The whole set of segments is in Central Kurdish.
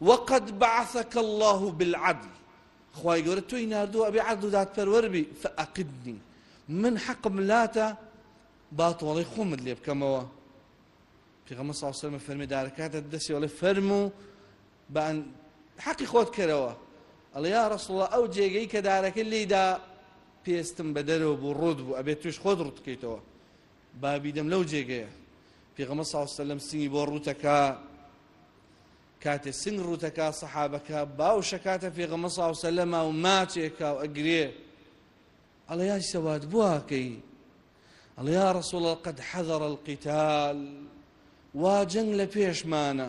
وقد بعثک اللە بالعدل خوای گەورە تۆی ناردووە ئەبێ عەدڵ و دادپەروەر بی فەئەقیمنی من حەقم لاتە با تۆڵەی خۆمت لێ بکەمەوە پێغەمبەر صلی الله علیه و سلم فەرمی دارەکاتە دەستی وڵێ فەرمو بان حەقی خۆت کەرەوە ئەڵێ یا رسول الله ئەو جێگەی کە دارەکە لێدا پێستم بەدەرەوە بوو ڕوت بوو ئەبێت توش خۆت ڕوتکەیتەوە با بیدەم لەو جێگەیە پێغەمبەر صلی اللە علیه و سلم سنگی بۆ ڕووتەکا کاتێ سنگ ڕووتەکا سەحابەکە باو شەکاتە پێغەمبەر صلی اللە علیه و سلم و ماچێکا و ئەگرێ ئەڵێ یای سەواد بواکەی ئەڵێ یا ڕسوڵ قد حەذر القتال وا جەنگ لە پێشمانە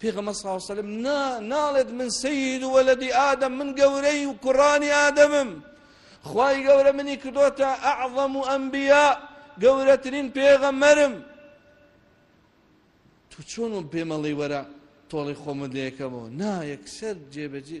پێغەمبەر صلی اللە علیە و سلم نا ناڵێت من سید ولد آدم من گەورەی و کوڕانی ئادەمم خوای گەورە منی کردۆتە ئەعظم و ئەنبیا گەورەترین پێغەمبەرم تو چۆن پێمەڵی وەرە تۆڵی خۆمت لێکەمەوە نا یەکسەر جێبەجێ